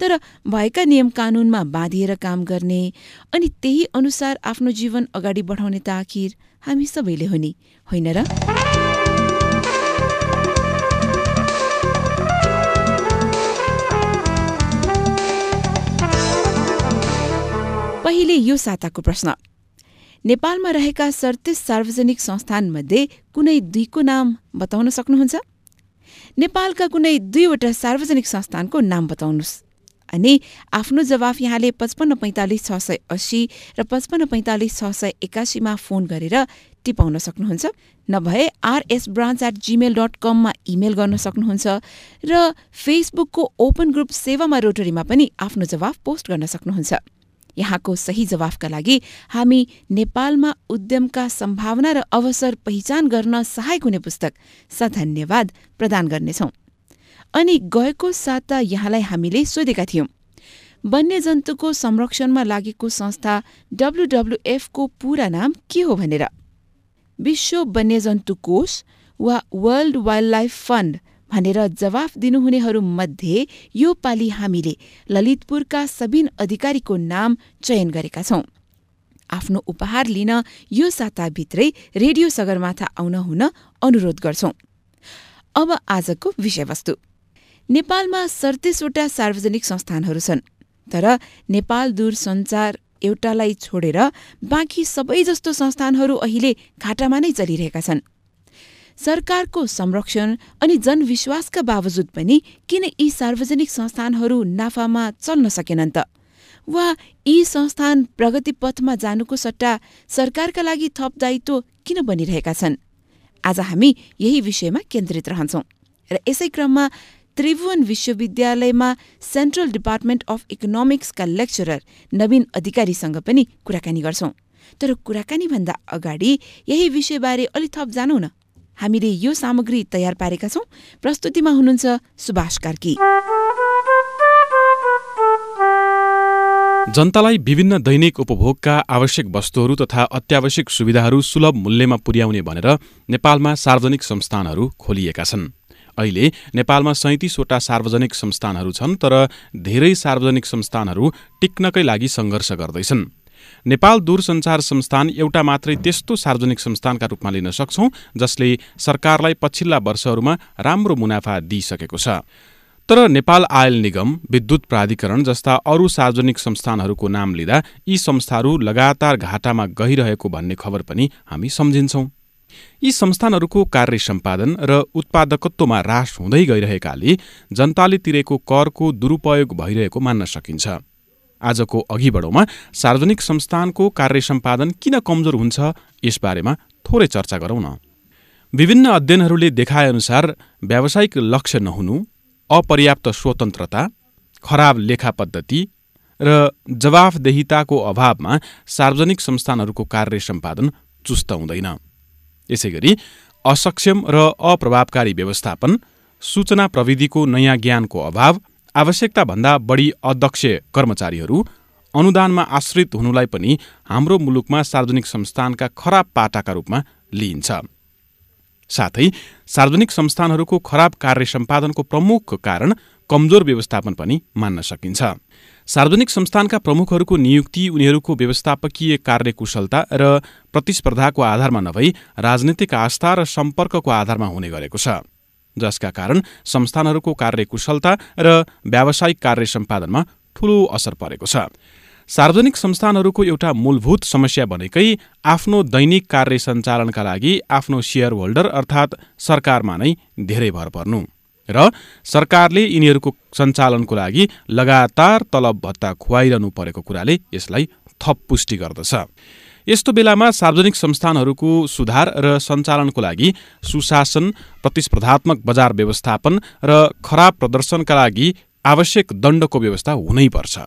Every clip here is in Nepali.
तर भएका नियम कानूनमा बाँधिएर काम गर्ने अनि त्यही अनुसार आफ्नो जीवन अगाडि बढाउने त हामी सबैले हो नि होइन र? पहिले यो साताको प्रश्न। नेपालमा रहेका सडतिस सार्वजनिक संस्थानमध्ये कुनै दुईको नाम बताउन सक्नुहुन्छ? नेपालका कुनै दुईवटा सार्वजनिक संस्थानको नाम बताउनुहोस्। अनि आफ्नो जवाफ यहाँले पचपन्न पैँतालिस छ सय अस्सी र पचपन्न पैँतालिस छ सय एकासीमा फोन गरेर टिपाउन सक्नुहुन्छ। नभए RS branch at Gmail dot कममा इमेल गर्न सक्नुहुन्छ र फेसबुकको ओपन ग्रुप सेवामा रोटरीमा पनि आफ्नो जवाफ पोस्ट गर्न सक्नुहुन्छ। यहाँको सही जवाफका लागि हामी नेपालमा उद्यमका सम्भावना र अवसर पहिचान गर्न सहायक हुने पुस्तक सधन्यवाद प्रदान गर्नेछौं। अनि गएको साता यहाँलाई हामीले सोधेका थियौं। वन्यजन्तुको संरक्षणमा लागेको संस्था डब्लुडब्लुएफको पूरा नाम के हो भनेर? विश्व वन्यजन्तु कोष वा वर्ल्ड वाइल्ड लाइफ फण्ड भनेर जवाफ दिनुहुनेहरूमध्ये यो पालि हामीले ललितपुरका सबिन अधिकारीको नाम चयन गरेका छौं। आफ्नो उपहार लिन यो साताभित्रै रेडियो सगरमाथा आउन हुन अनुरोध गर्छौं। अब आजको विषयवस्तु। नेपालमा सडतिसवटा सार्वजनिक संस्थानहरू छन् तर नेपाल दूरसञ्चार एउटालाई छोडेर बाँकी सबै जस्तो संस्थानहरू अहिले घाटामा नै चलिरहेका छन्। सरकारको संरक्षण अनि जनविश्वासका बावजुद पनि किन यी सार्वजनिक संस्थानहरू नाफामा चल्न सकेनन् त? वा यी संस्थान प्रगति पथमा जानुको सट्टा सरकारका लागि थप दायित्व किन बनिरहेका छन्? आज हामी यही विषयमा केन्द्रित रहन्छौं र यसै क्रममा त्रिभुवन विश्वविद्यालयमा सेन्ट्रल डिपार्टमेन्ट अफ इकोनोमिक्सका लेक्चरर नवीन अधिकारीसँग पनि कुराकानी गर्छौं। तर कुराकानी भन्दा अगाडि यही विषयबारे अलि थप जानौ न। हामीले यो सामग्री तयार पारेका छौं। प्रस्तुतिमा हुनुहुन्छ सुभाष कार्की। जनतालाई विभिन्न दैनिक उपभोगका आवश्यक वस्तुहरू तथा अत्यावश्यक सुविधाहरू सुलभ मूल्यमा पुर्याउने भनेर नेपालमा सार्वजनिक संस्थानहरू खोलिएका छन्। अहिले नेपालमा सैतिसवटा सार्वजनिक संस्थानहरू छन् तर धेरै सार्वजनिक संस्थानहरू टिक्नकै लागि सङ्घर्ष गर्दैछन्। नेपाल दूरसञ्चार संस्थान एउटा मात्रै त्यस्तो सार्वजनिक संस्थानका रूपमा लिन सक्छौं जसले सरकारलाई पछिल्ला वर्षहरूमा राम्रो मुनाफा दिइसकेको छ। तर नेपाल आयल निगम विद्युत प्राधिकरण जस्ता अरू सार्वजनिक संस्थानहरूको नाम लिँदा यी संस्थाहरू लगातार घाटामा गइरहेको भन्ने खबर पनि हामी सम्झिन्छौं। यी संस्थानहरूको कार्य सम्पादन र उत्पादकत्वमा ह्रास हुँदै गइरहेकाले जनताले तिरेको करको दुरूपयोग भइरहेको मान्न सकिन्छ। आजको अघि बढौँमा सार्वजनिक संस्थानको कार्य सम्पादन किन कमजोर हुन्छ यसबारेमा थोरै चर्चा गरौँ न। विभिन्न अध्ययनहरूले देखाएअनुसार व्यावसायिक लक्ष्य नहुनु अपर्याप्त स्वतन्त्रता खराब लेखा पद्धति र जवाफदेहिताको अभावमा सार्वजनिक संस्थानहरूको कार्य सम्पादन चुस्त हुँदैन। यसै गरी असक्षम र अप्रभावकारी व्यवस्थापन सूचना प्रविधिको नयाँ ज्ञानको अभाव आवश्यकताभन्दा बढी अध्यक्ष कर्मचारीहरू अनुदानमा आश्रित हुनुलाई पनि हाम्रो मुलुकमा सार्वजनिक संस्थानका खराब पाटाका रूपमा लिइन्छ। साथै सार्वजनिक संस्थानहरूको खराब कार्य सम्पादनको प्रमुख कारण कमजोर व्यवस्थापन पनि मान्न सकिन्छ। सार्वजनिक संस्थानका प्रमुखहरूको नियुक्ति उनीहरूको व्यवस्थापकीय कार्यकुशलता र प्रतिस्पर्धाको आधारमा नभई राजनीतिक आस्था र सम्पर्कको आधारमा हुने गरेको छ। जसका कारण संस्थानहरूको कार्यकुशलता र व्यावसायिक कार्य सम्पादनमा ठूलो असर परेको छ। सार्वजनिक संस्थानहरूको एउटा मूलभूत समस्या भनेकै आफ्नो दैनिक कार्य सञ्चालनका लागि आफ्नो सेयर होल्डर अर्थात् सरकारमा नै धेरै भर पर्नु। र सरकारले यिनीहरूको सञ्चालनको लागि लगातार तलब भत्ता खुवाइरहनु परेको कुराले यसलाई थप पुष्टि गर्दछ। यस्तो बेलामा सार्वजनिक संस्थानहरूको सुधार र सञ्चालनको लागि सुशासन प्रतिस्पर्धात्मक बजार व्यवस्थापन र खराब प्रदर्शनका लागि आवश्यक दण्डको व्यवस्था हुनैपर्छ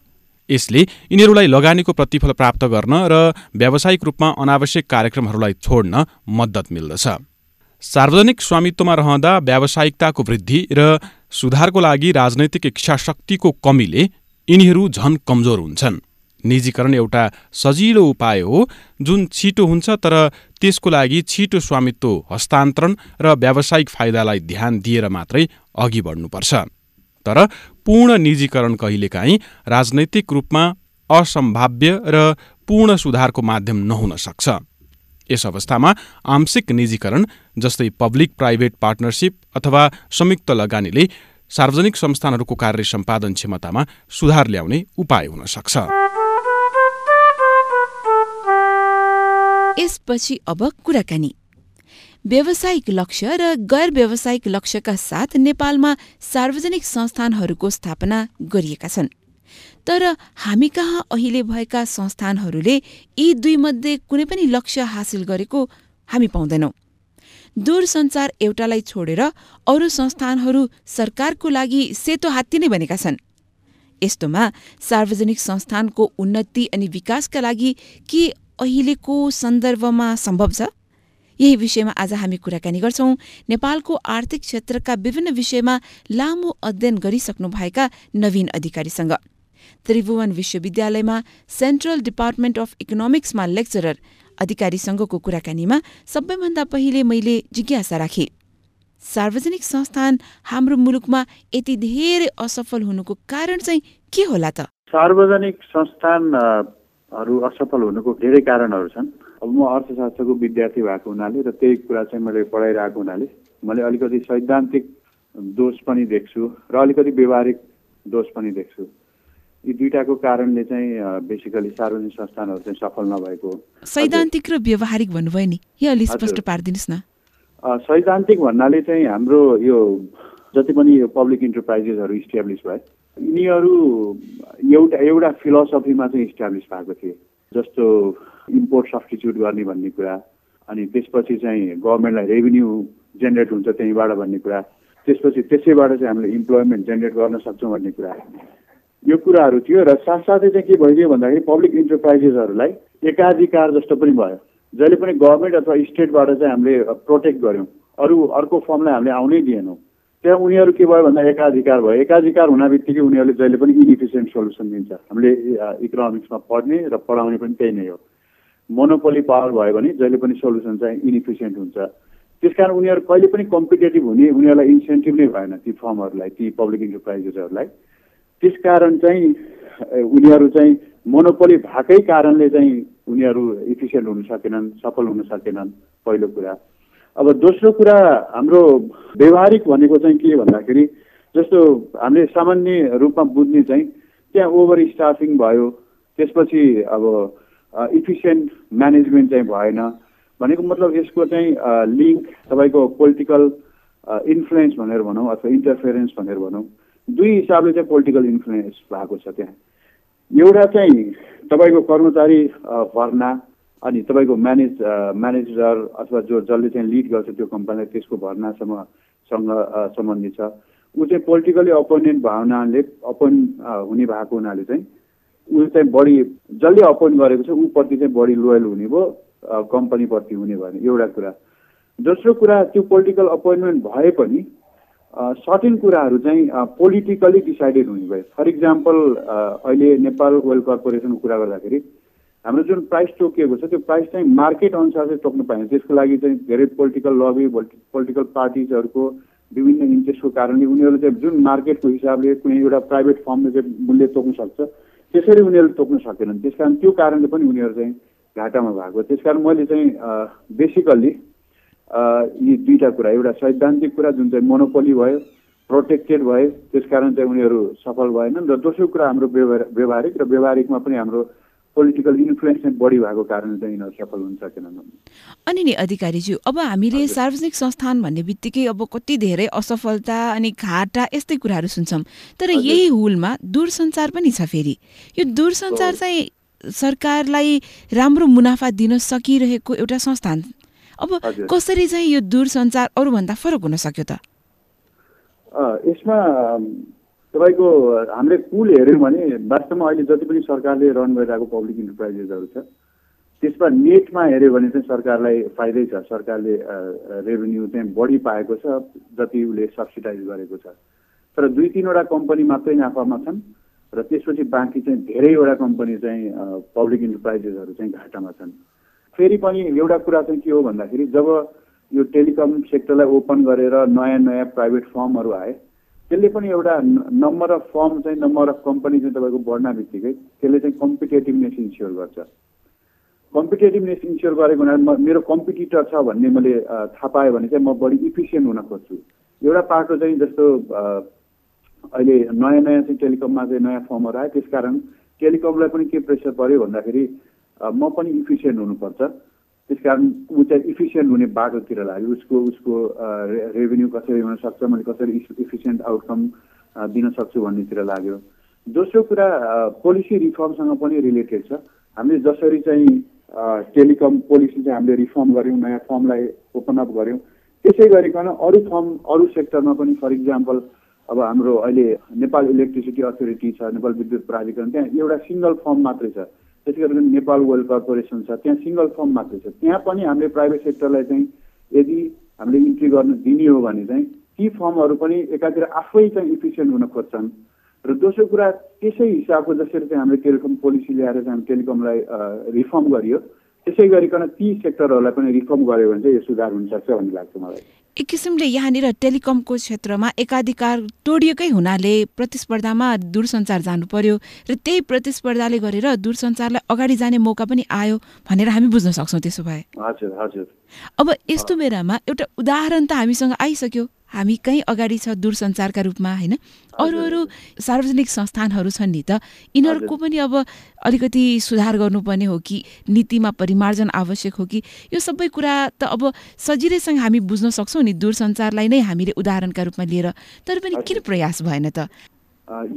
यसले यिनीहरूलाई लगानीको प्रतिफल प्राप्त गर्न र व्यावसायिक रूपमा अनावश्यक कार्यक्रमहरूलाई छोड्न मद्दत मिल्दछ। सार्वजनिक स्वामित्वमा रहँदा व्यावसायिकताको वृद्धि र सुधारको लागि राजनैतिक इच्छाशक्तिको कमीले यिनीहरू झन कमजोर हुन्छन्। निजीकरण एउटा सजिलो उपाय हो जुन छिटो हुन्छ तर त्यसको लागि छिटो स्वामित्व हस्तान्तरण र व्यावसायिक फाइदालाई ध्यान दिएर मात्रै अघि बढ्नुपर्छ। तर पूर्ण निजीकरण कहिलेकाहीँ राजनैतिक रूपमा असम्भाव्य र पूर्ण सुधारको माध्यम नहुन सक्छ। यस अवस्थामा आंशिक निजीकरण जस्तै पब्लिक प्राइभेट पार्टनरसिप अथवा संयुक्त लगानीले सार्वजनिक संस्थानहरूको कार्य सम्पादन क्षमतामा सुधार ल्याउने उपाय हुन सक्छ। यसपछि अब कुराकानी। व्यावसायिक लक्ष्य र गैर व्यावसायिक लक्ष्यका साथ नेपालमा सार्वजनिक संस्थानहरूको स्थापना गरिएका छन्। तर हामी कहाँ अहिले भएका संस्थानहरूले यी दुईमध्ये कुनै पनि लक्ष्य हासिल गरेको हामी पाउँदैनौं। दूरसञ्चार एउटालाई छोडेर अरू संस्थानहरू सरकारको लागि सेतो हात्ती नै बनेका छन्। यस्तोमा सार्वजनिक संस्थानको उन्नति अनि विकासका लागि के अहिलेको सन्दर्भमा सम्भव छ? यही विषयमा आज हामी कुराकानी गर्छौं। नेपालको आर्थिक क्षेत्रका विभिन्न विषयमा लामो अध्ययन गरिसक्नुभएका नवीन अधिकारीसँग। त्रिभुवन विश्वविद्यालयमा सेन्ट्रल डिपार्टमेन्ट अफ इकोनोमिक्समा लेक्चरर। अधिकारीसँगको कुराकानीमा सबैभन्दा पहिले मैले जिज्ञासा राखेँ। सार्वजनिक संस्थान हाम्रो मुलुकमा यति धेरै असफल हुनुको कारण चाहिँ के होला त? सार्वजनिक संस्थानहरू असफल हुनुको धेरै कारणहरू छन्। अब म अर्थशास्त्रको विद्यार्थी भएको हुनाले र त्यही कुरा चाहिँ मैले पढाइरहेको हुनाले मैले अलिकति सैद्धान्तिक दोष पनि देख्छु र अलिकति व्यवहारिक दोष पनि देख्छु। यी दुइटाको कारणले चाहिँ बेसिकली सार्वजनिक संस्थानहरू चाहिँ सफल नभएको। सैद्धान्तिक र व्यवहारिक भन्नुभयो नि। यो अलि स्पष्ट पारिदिनुहोस् न। सैद्धान्तिक भन्नाले चाहिँ हाम्रो यो जति पनि यो पब्लिक इन्टरप्राइजेसहरू इस्ट्याब्लिस भए यिनीहरू एउटा एउटा फिलोसफीमा चाहिँ इस्ट्याब्लिस भएको थिए। जस्तो इम्पोर्ट सब्सटिच्युट गर्ने भन्ने कुरा अनि त्यसपछि चाहिँ गभर्मेन्टलाई रेभिन्यू जेनेरेट हुन्छ त्यहीँबाट भन्ने कुरा त्यसपछि त्यसैबाट चाहिँ हामीले इम्प्लोइमेन्ट जेनेरेट गर्न सक्छौँ भन्ने कुरा। यो कुराहरू थियो र साथसाथै चाहिँ के भइदियो भन्दाखेरि पब्लिक इन्टरप्राइजेसहरूलाई एकाधिकार जस्तो पनि भयो। जहिले पनि गभर्मेन्ट अथवा स्टेटबाट चाहिँ हामीले प्रोटेक्ट गऱ्यौँ। अरू अर्को फर्मलाई हामीले आउनै दिएनौँ। त्यहाँ उनीहरू के भयो भन्दा एकाधिकार भयो। एकाधिकार हुन बित्तिकै उनीहरूले जहिले पनि इनिफिसियन्ट सोल्युसन दिन्छ। हामीले इकोनोमिक्समा पढ्ने र पढाउने पनि त्यही नै हो। मोनोपोली पावर भयो भने जहिले पनि सोल्युसन चाहिँ इनिफिसियन्ट हुन्छ। त्यस कारण उनीहरू कहिले पनि कम्पिटेटिभ हुने उनीहरूलाई इन्सेन्टिभ नै भएन ती फर्महरूलाई ती पब्लिक इन्टरप्राइजेसहरूलाई त्यस कारण चाहिँ उनीहरू चाहिँ मोनोपोली भएकै कारणले चाहिँ उनीहरू इफिसियन्ट हुन सकेनन् सफल हुन सकेनन् पहिलो कुरा। अब दोस्रो कुरा हाम्रो व्यवहारिक भनेको चाहिँ के भन्दाखेरि जस्तो हामीले सामान्य रूपमा बुझ्ने चाहिँ त्यहाँ ओभर स्टाफिङ भयो त्यसपछि अब इफिसियन्ट म्यानेजमेन्ट चाहिँ भएन। भनेको मतलब यसको चाहिँ लिङ्क तपाईँको पोलिटिकल इन्फ्लुएन्स भनेर भनौँ अथवा इन्टरफेरेन्स भनेर भनौँ। दुई हिसाबले चाहिँ पोलिटिकल इन्फ्लुएन्स भएको छ त्यहाँ। एउटा चाहिँ तपाईँको कर्मचारी भर्ना अनि तपाईँको म्यानेज म्यानेजर अथवा जो जसले चाहिँ लिड गर्छ त्यो कम्पनीलाई त्यसको भर्नासम्म सँग सम्बन्धित छ। ऊ चाहिँ पोलिटिकली अपोइन्टेन्ट भावनाले अपोइन्ट हुने भएको हुनाले चाहिँ ऊ चाहिँ बढी जसले अपोइन्ट गरेको छ ऊप्रति चाहिँ बढी लोयल हुने भयो कम्पनीप्रति हुने भयो एउटा कुरा। दोस्रो कुरा त्यो पोलिटिकल अपोइन्टमेन्ट भए पनि सर्टेन कुराहरू चाहिँ पोलिटिकली डिसाइडेड हुने भयो फर इक्जाम्पल अहिले नेपाल ओइल कर्पोरेसनको कुरा गर्दाखेरि हाम्रो जुन प्राइस तोकिएको छ त्यो प्राइस चाहिँ मार्केट अनुसार चाहिँ तोक्नु पाइन्छ। त्यसको लागि चाहिँ धेरै पोलिटिकल लबी पोलिटिकल पार्टिजहरूको विभिन्न इन्ट्रेस्टको कारणले उनीहरू चाहिँ जुन मार्केटको हिसाबले कुनै एउटा प्राइभेट फर्मले चाहिँ मूल्य तोक्न सक्छ त्यसरी उनीहरूले तोक्न सकेनन्। त्यस कारण त्यो कारणले पनि उनीहरू चाहिँ घाटामा भएको त्यस कारण मैले चाहिँ बेसिकल्ली यी दुईवटा कुरा। एउटा सैद्धान्तिक कुरा जुन चाहिँ मोनोपोली भयो प्रोटेक्टेड भयो त्यस कारण चाहिँ उनीहरू सफल भएनन्। र दोस्रो कुरा हाम्रो व्यवहारिक र व्यवहारिकमा पनि हाम्रो पोलिटिकल इन्फ्लुएन्स चाहिँ बढी भएको कारण चाहिँ यिनीहरू सफल हुन सकेनन्। अनि नि अधिकारीज्यू अब हामीले सार्वजनिक संस्थान भन्ने बित्तिकै अब कति धेरै असफलता अनि घाटा यस्तै कुराहरू सुन्छौँ। तर यही हुलमा दूरसञ्चार पनि छ फेरि। यो दूरसञ्चार चाहिँ सरकारलाई राम्रो मुनाफा दिन सकिरहेको एउटा संस्थान अब कसरी चाहिँ यो दूरसञ्चार अरूभन्दा फरक हुन सक्यो त? यसमा तपाईँको हामीले कुल हेऱ्यौँ भने वास्तवमा अहिले जति पनि सरकारले रन गरिरहेको पब्लिक इन्टरप्राइजेसहरू छ त्यसमा नेटमा हेऱ्यो भने चाहिँ सरकारलाई फाइदै छ। सरकारले रेभेन्यू चाहिँ बढी पाएको छ जति उसले सब्सिडाइज गरेको छ। तर दुई तिनवटा कम्पनी मात्रै नाफामा छन् र त्यसपछि बाँकी चाहिँ धेरैवटा कम्पनी चाहिँ पब्लिक इन्टरप्राइजेसहरू चाहिँ घाटामा छन्। फेरि पनि एउटा कुरा चाहिँ के हो भन्दाखेरि जब यो टेलिकम सेक्टरलाई ओपन गरेर नयाँ नयाँ प्राइभेट फर्महरू आए त्यसले पनि एउटा नम्बर अफ फर्म चाहिँ नम्बर अफ कम्पनी चाहिँ तपाईँको बढ्न बित्तिकै त्यसले चाहिँ कम्पिटेटिभनेस इन्स्योर गर्छ। कम्पिटेटिभनेस इन्स्योर गरेको हुनाले मेरो कम्पिटिटर छ भन्ने मैले थाहा पाएँ भने चाहिँ म बढी इफिसियन्ट हुन खोज्छु। एउटा पाटो चाहिँ जस्तो अहिले नयाँ नयाँ चाहिँ टेलिकममा चाहिँ नयाँ फर्महरू आयो त्यसकारण टेलिकमलाई पनि के प्रेसर पऱ्यो भन्दाखेरि म पनि इफिसियन्ट हुनुपर्छ। त्यसकारण ऊ चाहिँ इफिसियन्ट हुने बाटोतिर लाग्यो। उसको उसको रेभेन्यू कसरी हुनसक्छ मैले कसरी इफिसियन्ट आउटकम दिन सक्छु भन्नेतिर लाग्यो। दोस्रो कुरा पोलिसी रिफर्मसँग पनि रिलेटेड छ। हामीले जसरी चाहिँ टेलिकम पोलिसी चाहिँ हामीले रिफर्म गऱ्यौँ नयाँ फर्मलाई ओपन अप गऱ्यौँ त्यसै गरिकन अरू फर्म अरू सेक्टरमा पनि फर इक्जाम्पल अब हाम्रो अहिले नेपाल इलेक्ट्रिसिटी अथोरिटी छ नेपाल विद्युत प्राधिकरण त्यहाँ एउटा सिङ्गल फर्म मात्रै छ। त्यसै गरिकन नेपाल वेल कर्पोरेसन छ। त्यहाँ सिङ्गल फर्म मात्रै छ। त्यहाँ पनि हामीले प्राइभेट सेक्टरलाई चाहिँ यदि हामीले इन्ट्री गर्न दिने हो भने चाहिँ ती फर्महरू पनि एकातिर आफै चाहिँ इफिसियन्ट हुन खोज्छन्। र दोस्रो कुरा त्यसै हिसाबको जसरी चाहिँ हामीले टेलिकम पोलिसी ल्याएर चाहिँ हामी टेलिकमलाई रिफर्म गरियो त्यसै गरिकन ती सेक्टरहरूलाई पनि रिफर्म गऱ्यो भने चाहिँ यो सुधार हुनसक्छ भन्ने लाग्छ मलाई। एक किसिमले यहाँनिर टेलिकमको क्षेत्रमा एकाधिकार तोडिएकै हुनाले प्रतिस्पर्धामा दूरसञ्चार जानु पर्यो र त्यही प्रतिस्पर्धाले गरेर दूरसञ्चारलाई अगाडि जाने मौका पनि आयो भनेर हामी बुझ्न सक्छौँ त्यसो भए। हजुर हजुर। अब यस्तो बेलामा एउटा उदाहरण त हामीसँग आइसक्यो। हामी कहीँ अगाडि छ दूरसञ्चारका रूपमा होइन? अरू अरू सार्वजनिक संस्थानहरू छन् नि त यिनीहरूको पनि अब अलिकति सुधार गर्नुपर्ने हो कि नीतिमा परिमार्जन आवश्यक हो कि? यो सबै कुरा त अब सजिलैसँग हामी बुझ्न सक्छौँ नि दूरसञ्चारलाई नै हामीले उदाहरणका रूपमा लिएर। तर पनि किन प्रयास भएन त?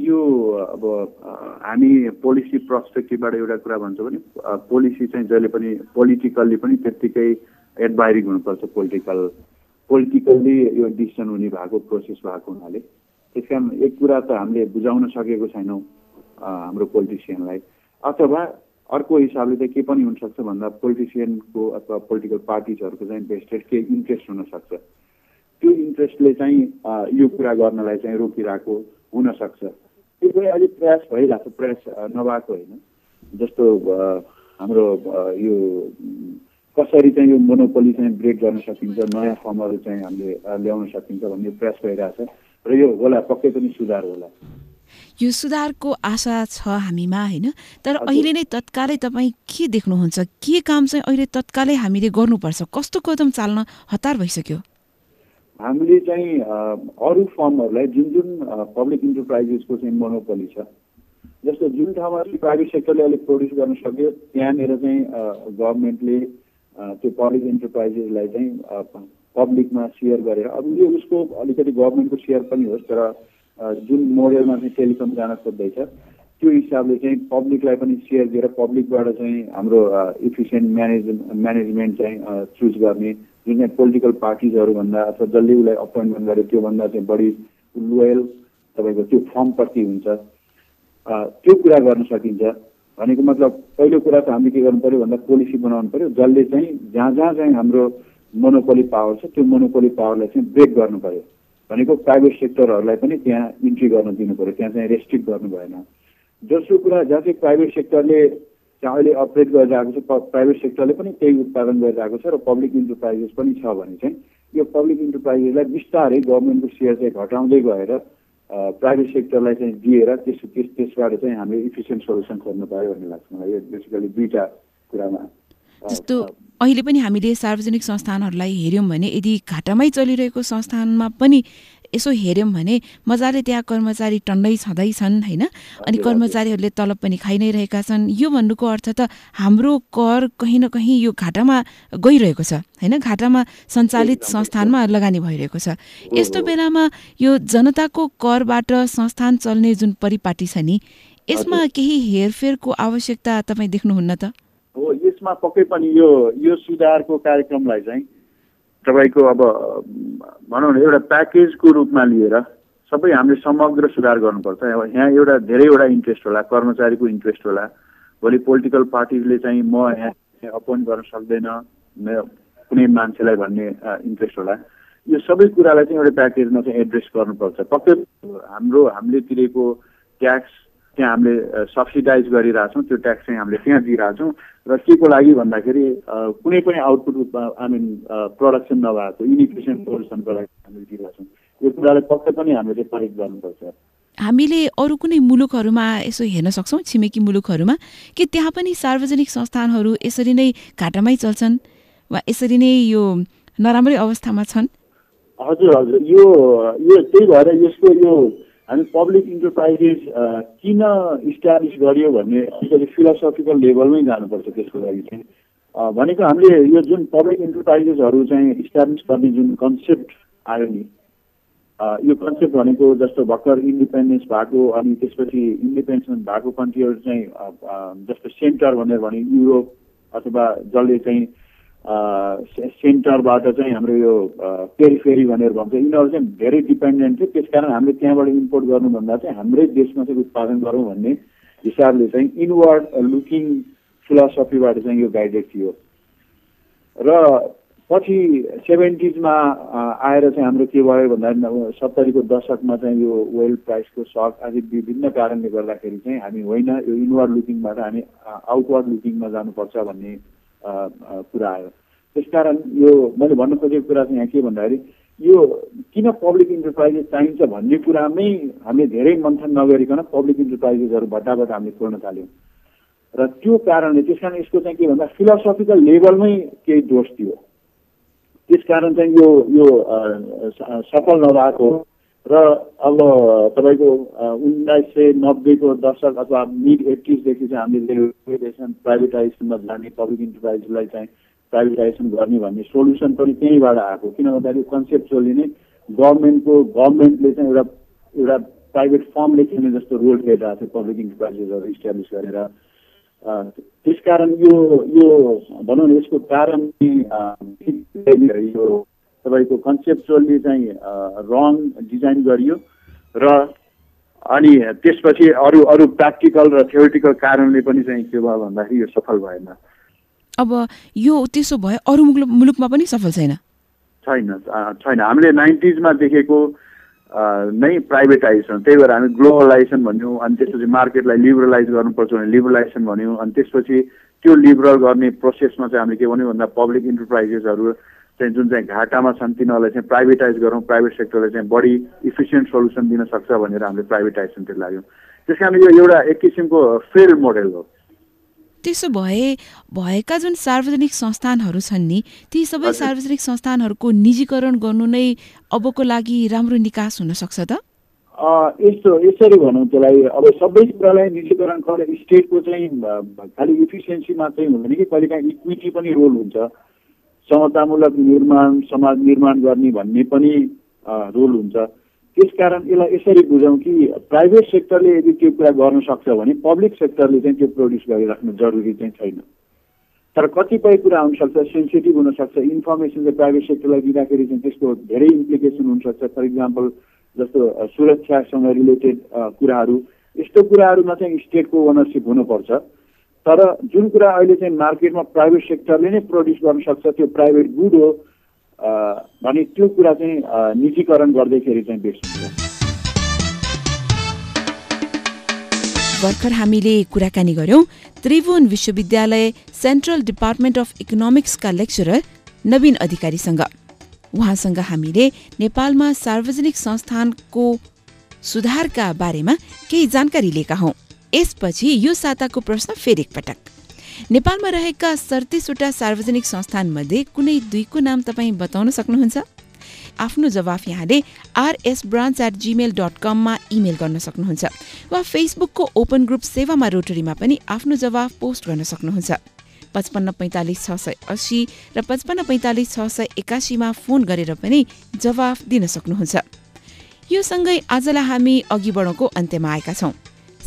यो अब हामी पोलिसी पर्सपेक्टिभबाट एउटा कुरा भन्छौँ भने पोलिसी चाहिँ जहिले पनि पोलिटिकल्ली पनि त्यत्तिकै एडभाइरिङ हुनुपर्छ पोलिटिकल पोलिटिकल्ली यो डिसिसन हुने भएको प्रोसेस भएको हुनाले त्यस कारण एक कुरा त हामीले बुझाउन सकेको छैनौँ हाम्रो पोलिटिसियनलाई अथवा अर्को हिसाबले चाहिँ के पनि हुनसक्छ भन्दा पोलिटिसियनको अथवा पोलिटिकल पार्टिजहरूको चाहिँ भेस्टेड केही इन्ट्रेस्ट हुनसक्छ। त्यो इन्ट्रेस्टले चाहिँ यो कुरा गर्नलाई चाहिँ रोकिरहेको हुनसक्छ। त्यो पनि अलिक प्रयास भइरहेको प्रयास नभएको होइन। जस्तो हाम्रो यो कसरी चाहिँ यो मोनोपोली चाहिँ ब्रेक गर्न सकिन्छ नयाँ फर्महरू चाहिँ हामीले ल्याउन सकिन्छ भन्ने प्रयास भइरहेछ र यो होला पक्कै पनि सुधार होला। यो सुधारको आशा छ हामीमा होइन? तर अहिले नै तत्कालै तपाईँ के देख्नुहुन्छ? के काम चाहिँ अहिले तत्कालै हामीले गर्नुपर्छ? कस्तो कदम चाल्न हतार भइसक्यो? हामीले चाहिँ अरू फर्महरूलाई जुन जुन पब्लिक इन्टरप्राइजेसको चाहिँ मोनोपोली छ जस्तो जुन ठाउँमा प्राइभेट सेक्टरले अलिक प्रड्युस गर्न सक्यो त्यहाँनिर चाहिँ गभर्मेन्टले त्यो पब्लिक इन्टरप्राइजेसलाई चाहिँ पब्लिकमा सेयर गरेर अब यो उसको अलिकति गभर्मेन्टको सेयर पनि होस् तर जुन मोडलमा चाहिँ टेलिकम जान खोज्दैछ त्यो हिसाबले चाहिँ पब्लिकलाई पनि सेयर दिएर पब्लिकबाट चाहिँ हाम्रो इफिसियन्ट म्यानेज म्यानेजमेन्ट चाहिँ चुज गर्ने जुन चाहिँ पोलिटिकल पार्टिजहरूभन्दा अथवा जसले उसलाई अपोइन्टमेन्ट गर्यो त्योभन्दा चाहिँ बढी लोयल तपाईँको त्यो फर्मप्रति हुन्छ। त्यो कुरा गर्न सकिन्छ। भनेको मतलब पहिलो कुरा त हामीले के गर्नु पऱ्यो भन्दा पोलिसी बनाउनु पऱ्यो जसले चाहिँ जहाँ जहाँ चाहिँ हाम्रो मोनोपोली पावर छ त्यो मोनोपोली पावरलाई चाहिँ ब्रेक गर्नु पऱ्यो भनेको प्राइभेट सेक्टरहरूलाई पनि त्यहाँ इन्ट्री गर्न दिनु पऱ्यो त्यहाँ चाहिँ रेस्ट्रिक्ट गर्नु भएन। दोस्रो कुरा जहाँ चाहिँ प्राइभेट सेक्टरले त्यहाँ अहिले अपरेट गरिरहेको छ प्राइभेट सेक्टरले पनि त्यही उत्पादन गरिरहेको छ र पब्लिक इन्टरप्राइजेस पनि छ भने चाहिँ यो पब्लिक इन्टरप्राइजेसलाई बिस्तारै गभर्मेन्टको सेयर चाहिँ घटाउँदै गएर प्राइभेट सेक्टरलाई चाहिँ दिएर त्यस त्यस त्यसबाट चाहिँ हामीले इफिसियन्ट सोल्युसन खोज्नु पायो भन्ने लाग्छ मलाई। यो बेसिकली दुईवटा कुरामा जस्तो अहिले पनि हामीले सार्वजनिक संस्थानहरूलाई हेऱ्यौँ भने यदि घाटामै चलिरहेको संस्थानमा पनि यसो हेऱ्यौँ भने मजाले त्यहाँ कर्मचारी टन्नै छँदैछन् होइन? अनि कर्मचारीहरूले तलब पनि खाइ नै रहेका छन्। यो भन्नुको अर्थ त हाम्रो कर कहीँ न कहीँ यो घाटामा गइरहेको छ होइन? घाटामा सञ्चालित संस्थानमा लगानी भइरहेको छ। यस्तो बेलामा यो जनताको करबाट संस्थान चल्ने जुन परिपाटी छ नि यसमा केही हेरफेरको आवश्यकता तपाईँ देख्नुहुन्न त? हो यसमा पक्कै पनि यो यो सुधारको कार्यक्रमलाई चाहिँ तपाईँको अब भनौँ न एउटा प्याकेजको रूपमा लिएर सबै हामीले समग्र सुधार गर्नुपर्छ। अब यहाँ एउटा धेरैवटा इन्ट्रेस्ट होला कर्मचारीको इन्ट्रेस्ट होला। भोलि पोलिटिकल पार्टीले चाहिँ म यहाँ अपोइन्ट गर्न सक्दैन कुनै मान्छेलाई भन्ने इन्ट्रेस्ट होला। यो सबै कुरालाई चाहिँ एउटा प्याकेजमा चाहिँ एड्रेस गर्नुपर्छ। पक्कै हाम्रो हामीले तिरेको ट्याक्स त्यहाँ हामीले सब्सिडाइज गरिरहेछौँ त्यो ट्याक्स चाहिँ हामीले त्यहाँ दिइरहेछौँ। र के को लागि भन्दाखेरि कुनै पनि आउटपुट आई मिन प्रडक्सन नभएको इनिफिसियन्ट पोल्युसनको लागि हामीले दिइरहेछौँ। यो कुरालाई पक्कै पनि हामीले पारित गर्नुपर्छ। हामीले अरू कुनै मुलुकहरूमा यसो हेर्न सक्छौँ छिमेकी मुलुकहरूमा कि त्यहाँ पनि सार्वजनिक संस्थानहरू यसरी नै घाटामै चल्छन् वा यसरी नै यो नराम्रै अवस्थामा छन्? हजुर हजुर। यो यो त्यही भएर यसको यो हामी पब्लिक इन्टरप्राइजेस किन इस्टाब्लिस गरियो भन्ने अलिकति फिलोसफिकल लेभलमै जानुपर्छ त्यसको लागि चाहिँ। भनेको हामीले यो जुन पब्लिक इन्टरप्राइजेसहरू चाहिँ इस्टाब्लिस गर्ने जुन कन्सेप्ट आयो नि यो कन्सेप्ट भनेको जस्तो भर्खर इन्डिपेन्डेन्स भएको अनि त्यसपछि इन्डिपेन्डेन्स भएको कन्ट्रीहरू चाहिँ जस्तो सेन्टर भनेर भने युरोप अथवा जसले चाहिँ सेन्टरबाट चाहिँ हाम्रो यो पेरिफेरी भनेर भन्छ। यिनीहरू चाहिँ धेरै डिपेन्डेन्ट थियो। त्यस कारण हामीले त्यहाँबाट इम्पोर्ट गर्नुभन्दा चाहिँ हाम्रै देशमा चाहिँ उत्पादन गरौँ भन्ने हिसाबले चाहिँ इनवर्ड लुकिङ फिलोसफीबाट चाहिँ यो गाइडेड थियो। र पछि सेभेन्टिजमा आएर चाहिँ हाम्रो के भयो भन्दा सत्तरीको दशकमा चाहिँ यो वेल प्राइसको सक आदि विभिन्न कारणले गर्दाखेरि चाहिँ हामी होइन यो इनवर्ड लुकिङबाट हामी आउटवर्ड लुकिङमा जानुपर्छ भन्ने कुरा आयो। त्यसकारण यो मैले भन्न खोजेको कुरा चाहिँ यहाँ के भन्दाखेरि यो किन पब्लिक इन्टरप्राइजेस चाहिन्छ भन्ने कुरामै हामीले धेरै मन्थन नगरिकन पब्लिक इन्टरप्राइजेसहरू भट्टाभट हामीले खोल्न थाल्यौँ। र त्यो कारणले त्यस कारण यसको चाहिँ के भन्दा फिलोसफिकल लेभलमै केही दोष थियो। त्यस कारण चाहिँ यो यो सफल नभएको र अब तपाईँको उन्नाइस सय नब्बेको दशक अथवा मिड एट्टिजदेखि चाहिँ हामीले प्राइभेटाइजेसनमा जाने पब्लिक इन्टरप्राइजलाई चाहिँ प्राइभेटाइजेसन गर्ने भन्ने सोल्युसन पनि त्यहीँबाट आएको। किन भन्दाखेरि कन्सेप्चुअली नै गभर्मेन्टको गभर्मेन्टले चाहिँ एउटा एउटा प्राइभेट फर्मले खेल्ने जस्तो रोल खेलिरहेको थियो पब्लिक इन्टरप्राइजेसहरू इस्टाब्लिस गरेर? त्यसकारण यो यो भनौँ न यसको कारण यो तपाईँको कन्सेप्चुअल्ली चाहिँ रङ डिजाइन गरियो र अनि त्यसपछि अरू अरू प्र्याक्टिकल र थ्योरिटिकल कारणले पनि चाहिँ के भयो भन्दाखेरि यो सफल भएन। अब यो त्यसो भए अरू मुलुकमा पनि सफल छैन? छैन छैन। हामीले नाइन्टिजमा देखेको नै प्राइभेटाइजेसन त्यही भएर हामी ग्लोबलाइजेसन भन्यौँ अनि त्यसपछि मार्केटलाई लिबरलाइज गर्नुपर्छ भने लिबरलाइजेसन भन्यौँ अनि त्यसपछि त्यो लिबरल गर्ने प्रोसेसमा चाहिँ हामीले के भन्यो भन्दा पब्लिक इन्टरप्राइजेसहरू चाहिँ जुन चाहिँ घाटामा छन् तिनीहरूलाई चाहिँ प्राइभेटाइज गरौँ प्राइभेट सेक्टरले चाहिँ बढी इफिसियन्ट सल्युसन दिन सक्छ भनेर हामीले प्राइभेटाइजेसनतिर लाग्यौँ त्यस कारण यो एउटा एक किसिमको फेल मोडल हो। त्यसो भए भएका जुन सार्वजनिक संस्थानहरू छन् नि ती सबै सार्वजनिक संस्थानहरूको निजीकरण गर्नु नै अबको लागि राम्रो निकास हुन सक्छ त? यस्तो यसरी भनौँ त्यसलाई अब सबै कुरालाई निजीकरण गरेर स्टेटको चाहिँ खालि इफिसियन्सी मात्रै हुँदैन कि कहिलेकाहीँ इक्विटी पनि रोल हुन्छ। समतामूलक निर्माण समाज निर्माण गर्ने भन्ने पनि रोल हुन्छ। त्यसकारण यसलाई यसरी बुझौँ कि प्राइभेट सेक्टरले यदि त्यो कुरा गर्न सक्छ भने पब्लिक सेक्टरले चाहिँ त्यो प्रड्युस गरिराख्नु जरुरी चाहिँ छैन। तर कतिपय कुरा हुनसक्छ सेन्सिटिभ हुनसक्छ इन्फर्मेसन चाहिँ प्राइभेट सेक्टरलाई दिँदाखेरि चाहिँ त्यसको धेरै इम्प्लिकेसन हुनसक्छ फर इक्जाम्पल जस्तो सुरक्षासँग रिलेटेड कुराहरू। यस्तो कुराहरूमा चाहिँ स्टेटको ओनरसिप हुनुपर्छ। तर जुन कुरा अहिले चाहिँ मार्केटमा प्राइभेट सेक्टरले नै प्रड्युस गर्न सक्छ त्यो प्राइभेट गुड हो भने त्यो कुरा चाहिँ निजीकरण गर्दैखेरि चाहिँ हुन्छ। भर्खर हामीले कुराकानी गर्यौं त्रिभुवन विश्वविद्यालय सेन्ट्रल डिपार्टमेन्ट अफ इकोनोमिक्सका लेक्चरर नवीन अधिकारीसँग। उहाँसँग हामीले नेपालमा सार्वजनिक संस्थानको सुधारका बारेमा केही जानकारी लिएका हौं। यसपछि यो साताको प्रश्न फेरि एकपटक। नेपालमा रहेका सडतिसवटा सार्वजनिक संस्थानमध्ये कुनै दुईको नाम तपाईँ बताउन सक्नुहुन्छ? आफ्नो जवाफ यहाँले RS branch at Gmail dot कममा इमेल गर्न सक्नुहुन्छ वा फेसबुकको ओपन ग्रुप सेवामा रोटरीमा पनि आफ्नो जवाफ पोस्ट गर्न सक्नुहुन्छ। पचपन्न पैँतालिस छ सय अस्सी र पचपन्न पैँतालिस छ सय एकासीमा फोन गरेर पनि जवाफ दिन सक्नुहुन्छ। यो सँगै आजलाई हामी अघि बढौँको अन्त्यमा आएका छौँ।